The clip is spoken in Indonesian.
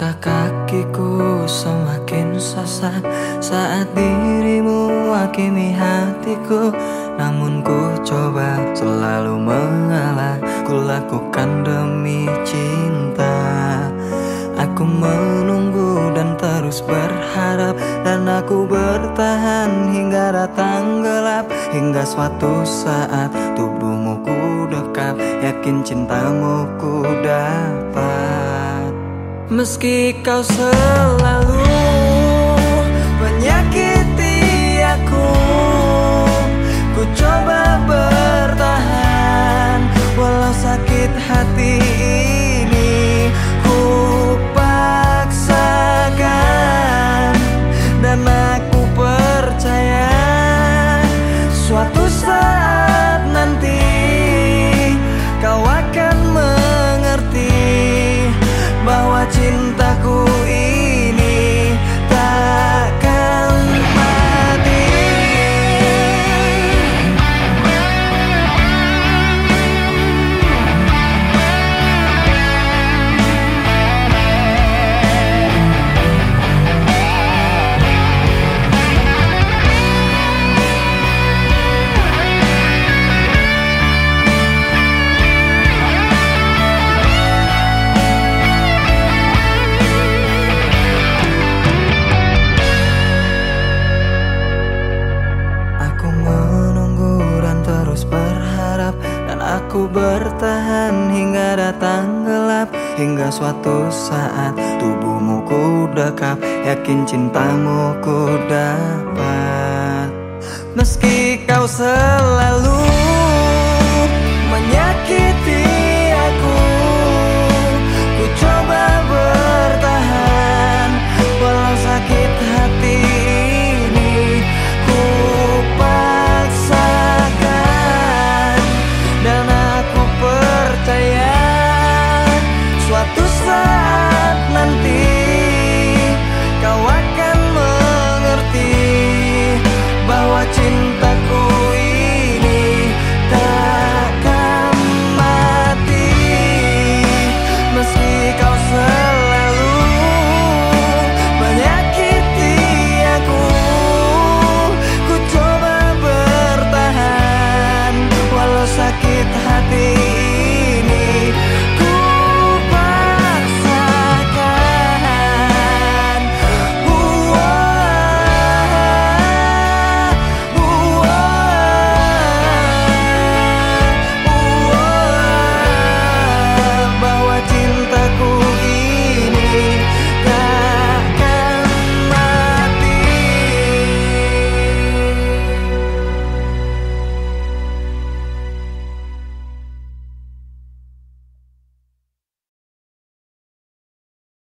Langkah kakiku semakin sesat Saat dirimu wakimi hatiku. Namun ku coba selalu mengalah Ku lakukan demi cinta. Aku menunggu dan terus berharap Dan aku bertahan hingga datang gelap. Hingga suatu saat tubuhmu ku dekap Yakin cintamu ku dapat Meski kau selalu Aku bertahan hingga datang gelap Hingga suatu saat tubuhmu ku dekap Yakin cintamu ku dapat. Meski kau selalu